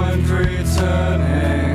when returning.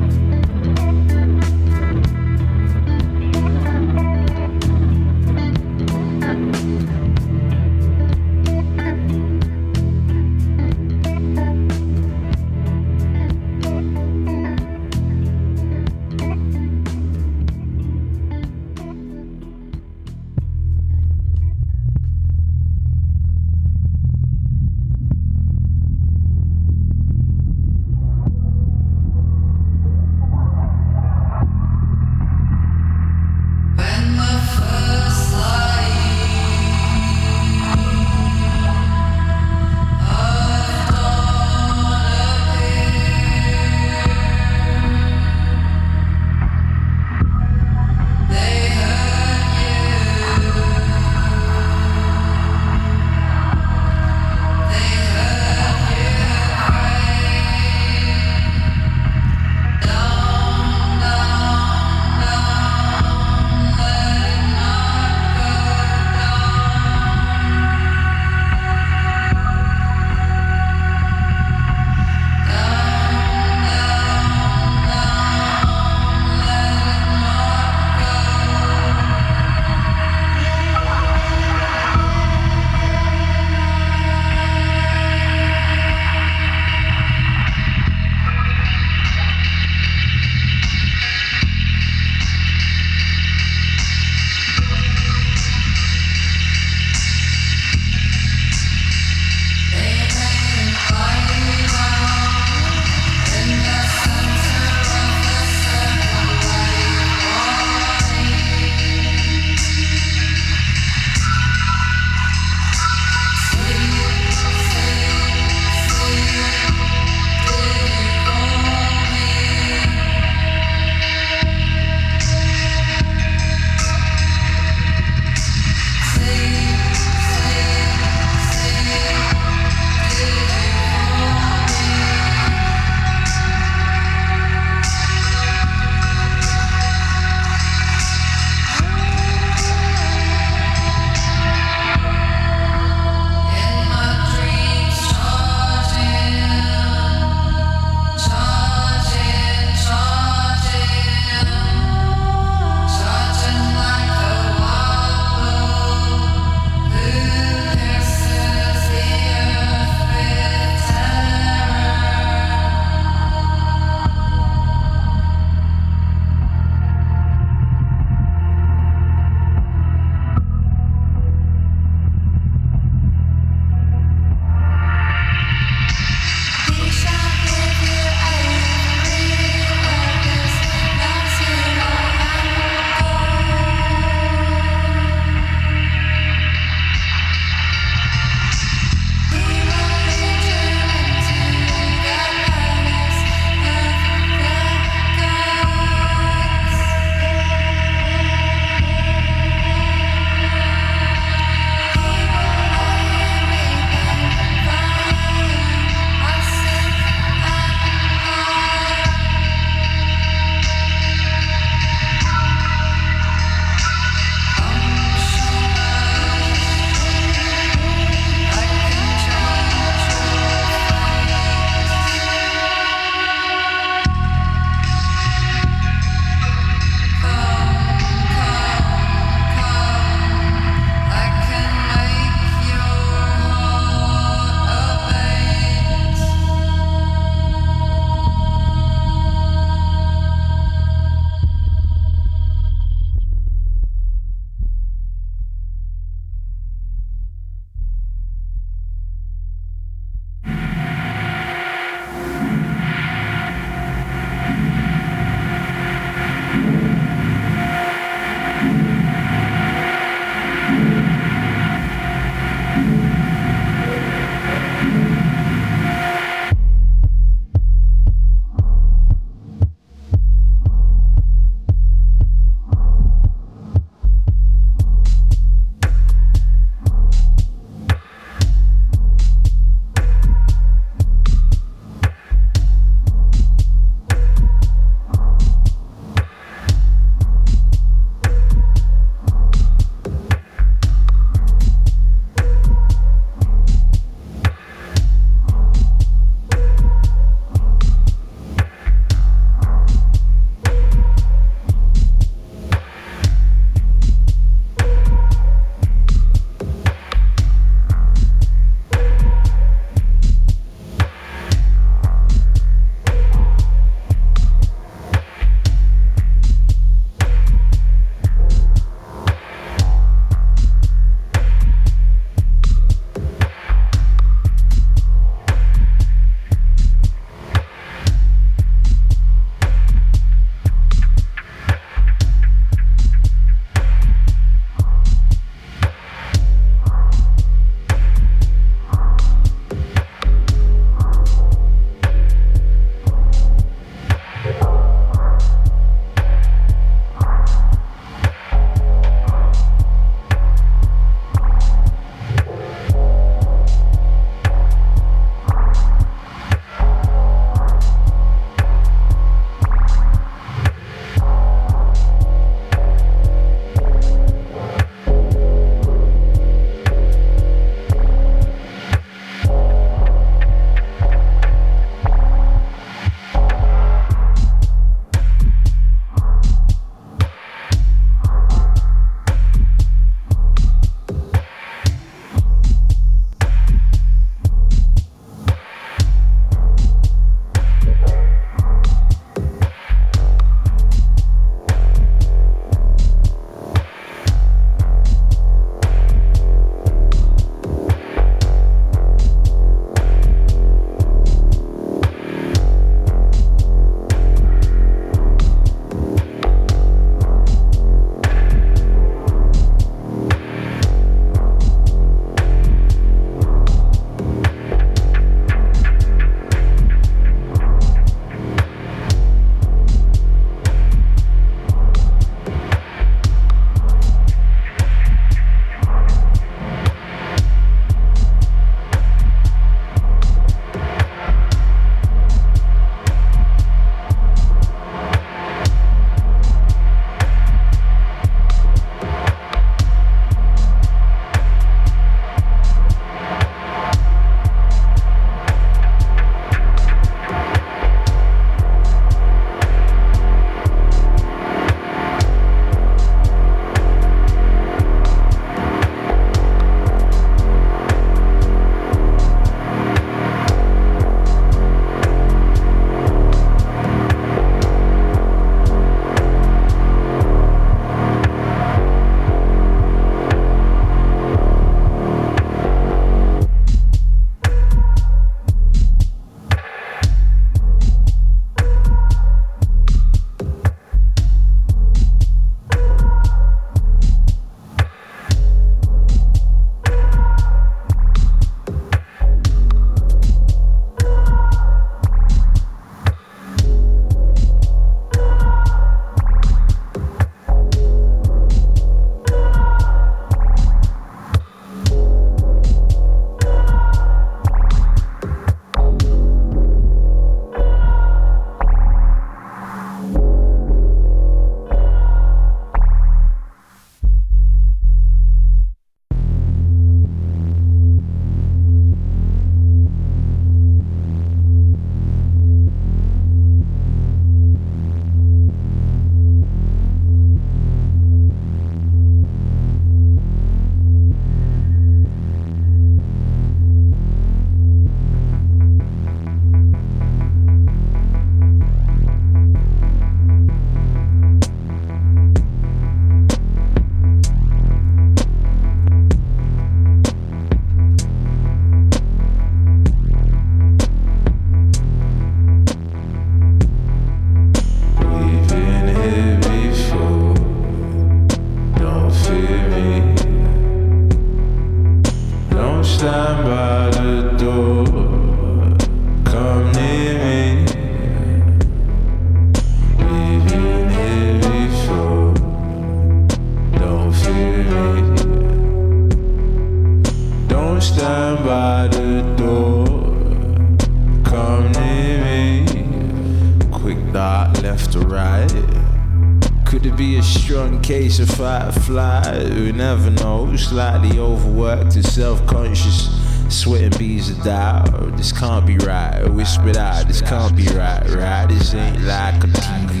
Or? We never know. Slightly overworked and self conscious. Sweating bees of doubt. This can't be right. Whispered out. This can't be right, right? This ain't like a TV.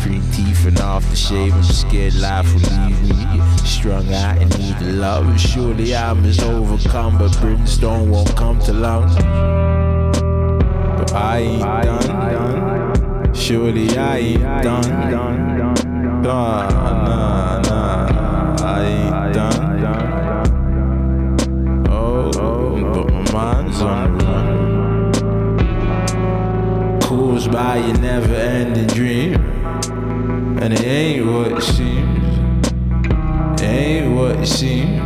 Pre teeth and aftershave. I'm scared life will leave me. Strung out and need love. Surely I'm as overcome, but brimstone won't come to lungs. But I ain't done. Surely I ain't done. done. nah, nah, By a never ending dream. And it ain't what it seems. It ain't what it seems.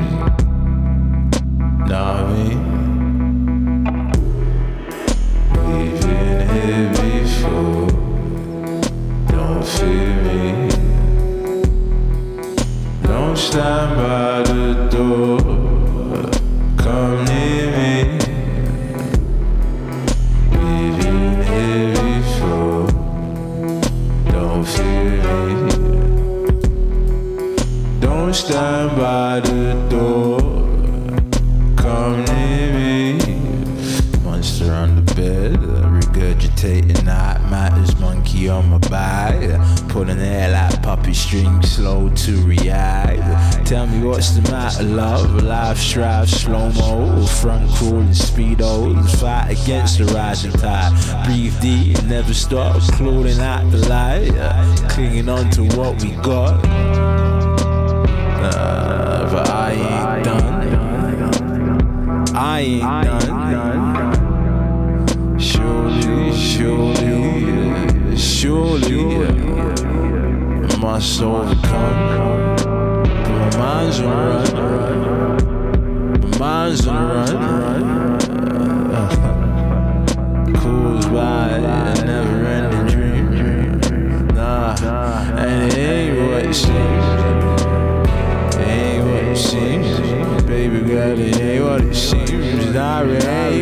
Slow to react. Tell me what's the matter, love? Life strive, slow mo, front crawling speedos. Fight against the rising tide. Breathe deep, never stop, clawing at the light, clinging on to what we got. Uh, but I ain't done. I ain't done. Must overcome. But my mind's on the run. My mind's on the run. Caused by a never ending dream. Nah, and it ain't what it seems. It ain't what it seems. Baby girl, it ain't what it seems. Nah, it ain't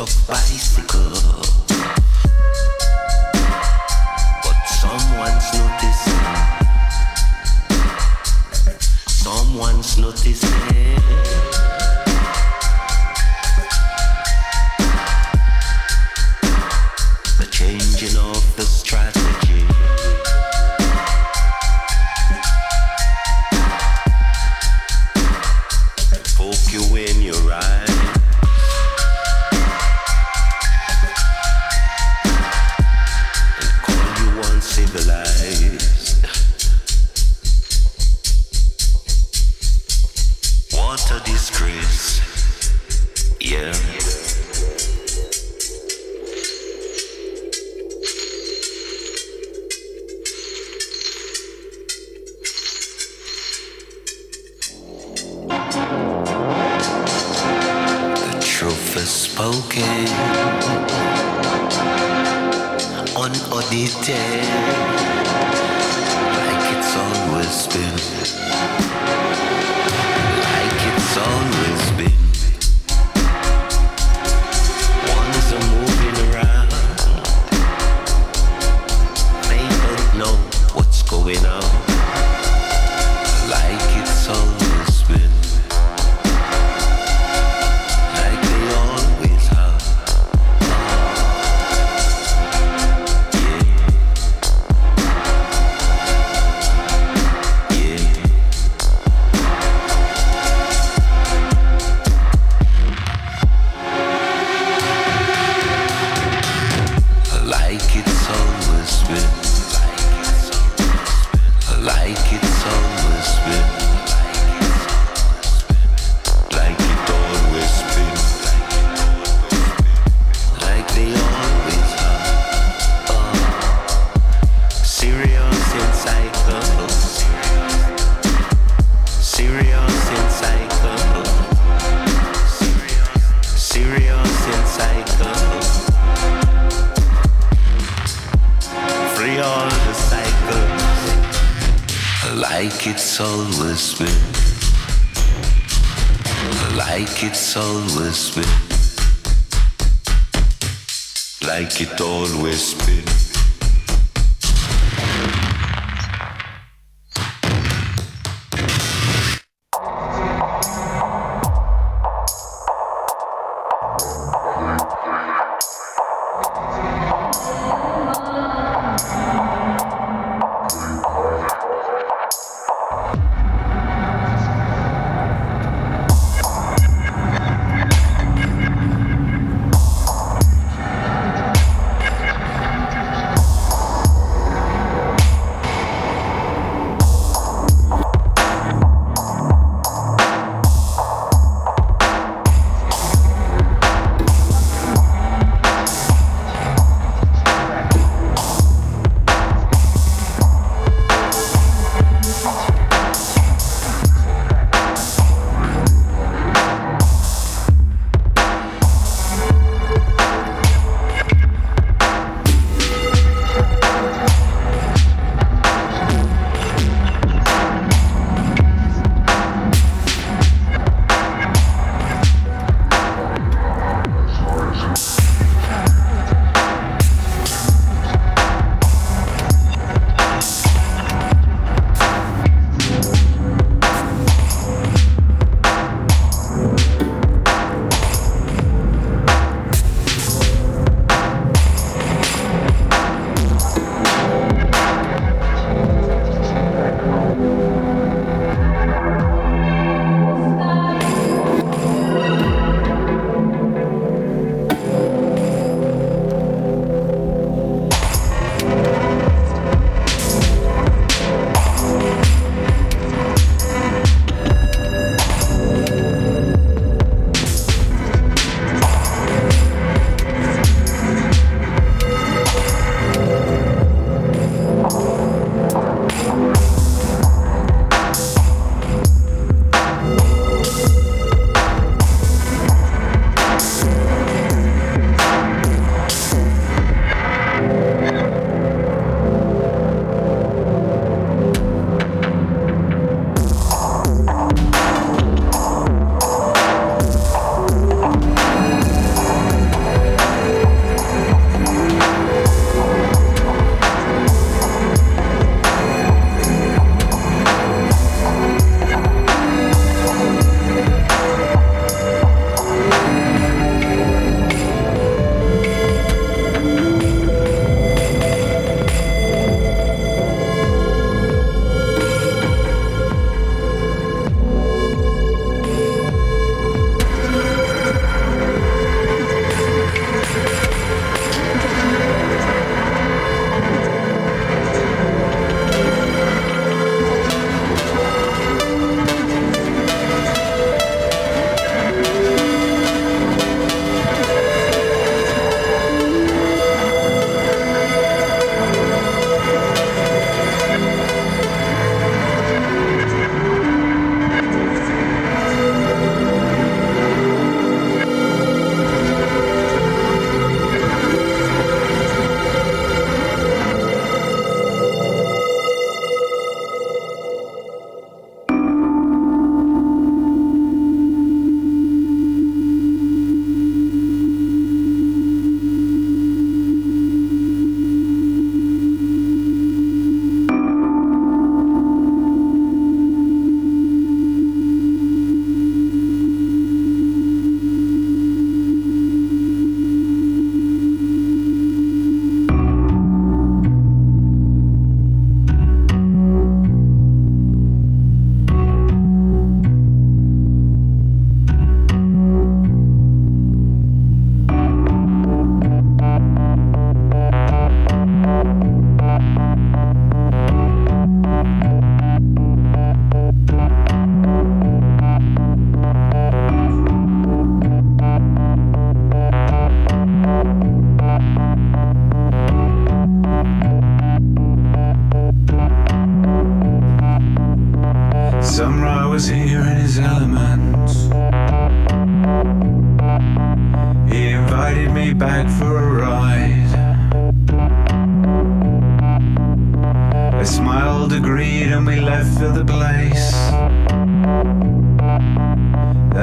of bicycle. It always been.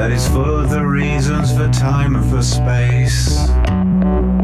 that is for the reasons for time and for space.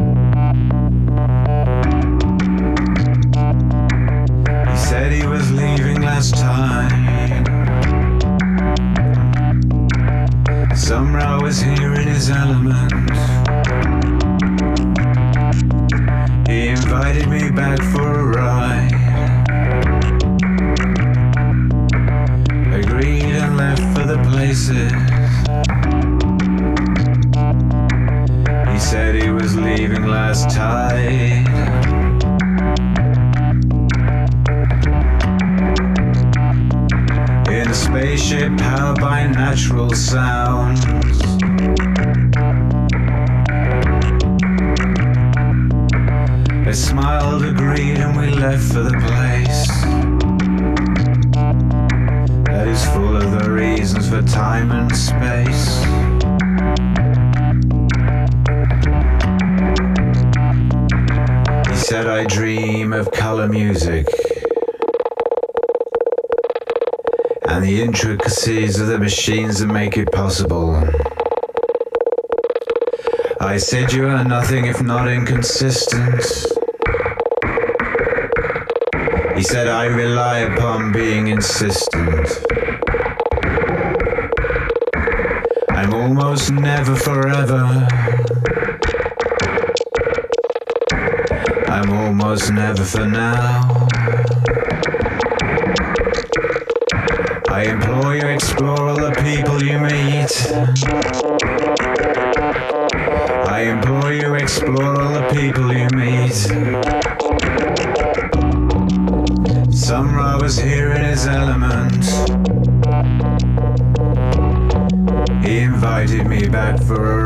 I said you are nothing if not inconsistent. He said, I rely upon being insistent. I'm almost never forever. I'm almost never for now. I implore you, explore all the people you meet explore, you explore all the people you meet. Some robbers here in his element. He invited me back for a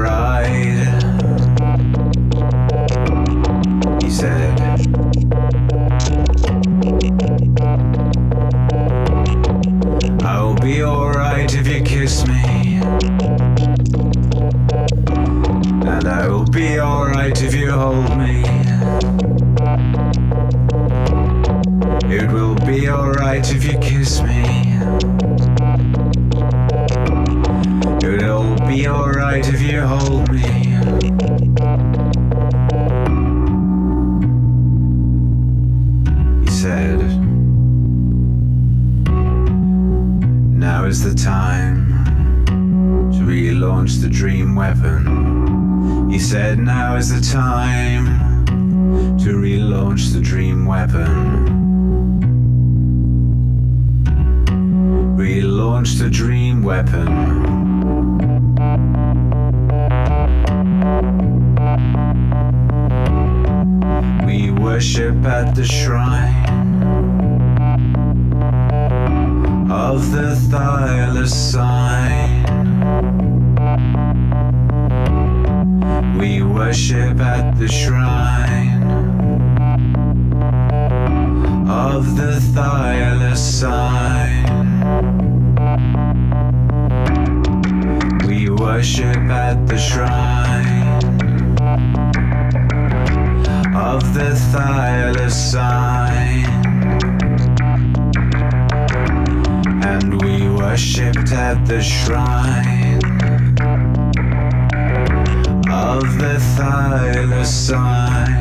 at the shrine of the thylacine.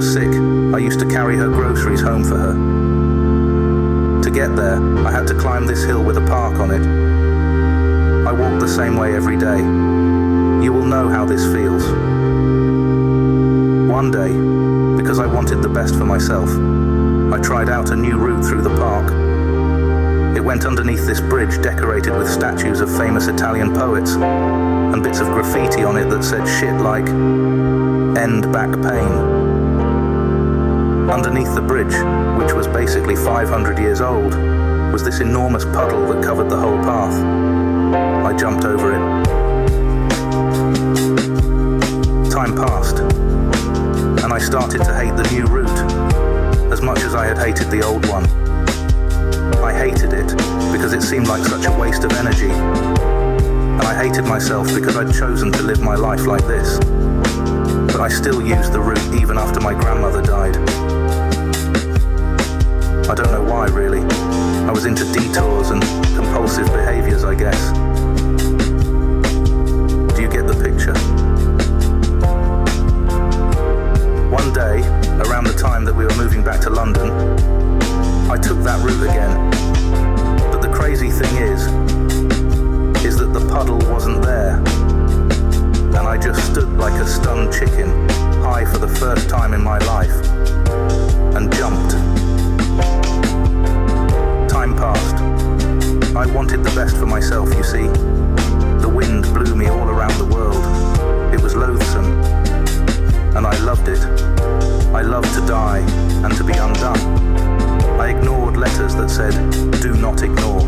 Was sick, I used to carry her groceries home for her. To get there, I had to climb this hill with a park on it. I walk the same way every day. You will know how this feels. One day, because I wanted the best for myself, I tried out a new route through the park. It went underneath this bridge decorated with statues of famous Italian poets and bits of graffiti on it that said shit like, end back pain. Underneath the bridge, which was basically 500 years old, was this enormous puddle that covered the whole path. I jumped over it. Time passed, and I started to hate the new route as much as I had hated the old one. I hated it because it seemed like such a waste of energy. And I hated myself because I'd chosen to live my life like this. But I still used the route even after my grandmother died. I why, really. I was into detours and compulsive behaviors, I guess. Do you get the picture? One day, around the time that we were moving back to London, I took that route again. But the crazy thing is, is that the puddle wasn't there. And I just stood like a stunned chicken, high for the first time in my life, and jumped. Time passed. I wanted the best for myself, you see. The wind blew me all around the world. It was loathsome. And I loved it. I loved to die and to be undone. I ignored letters that said, do not ignore.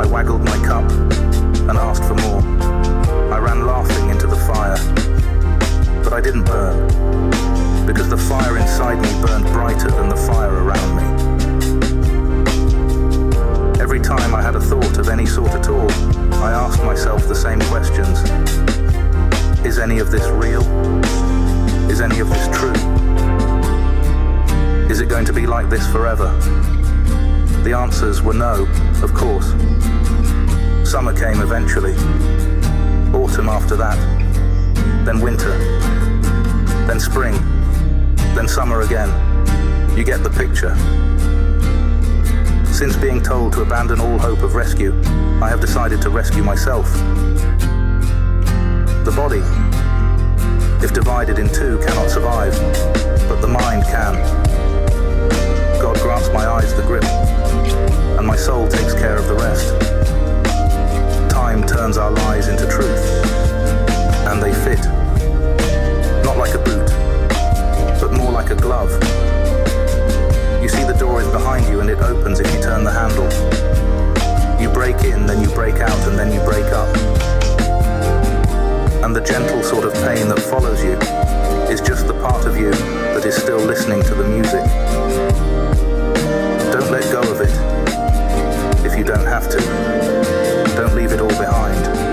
I waggled my cup and asked for more. I ran laughing into the fire. But I didn't burn, because the fire inside me burned brighter than the fire around me. Every time I had a thought of any sort at all, I asked myself the same questions. Is any of this real? Is any of this true? Is it going to be like this forever? The answers were no, of course. Summer came eventually. Autumn after that. Then winter. Then spring. Then summer again. You get the picture. Since being told to abandon all hope of rescue, I have decided to rescue myself. The body, if divided in two, cannot survive, but the mind can. God grants my eyes the grip, and my soul takes care of the rest. Time turns our lies into truth, and they fit. Not like a boot, but more like a glove. You see the door is behind you and it opens if you turn the handle. You break in, then you break out, and then you break up. And the gentle sort of pain that follows you is just the part of you that is still listening to the music. Don't let go of it if you don't have to. Don't leave it all behind.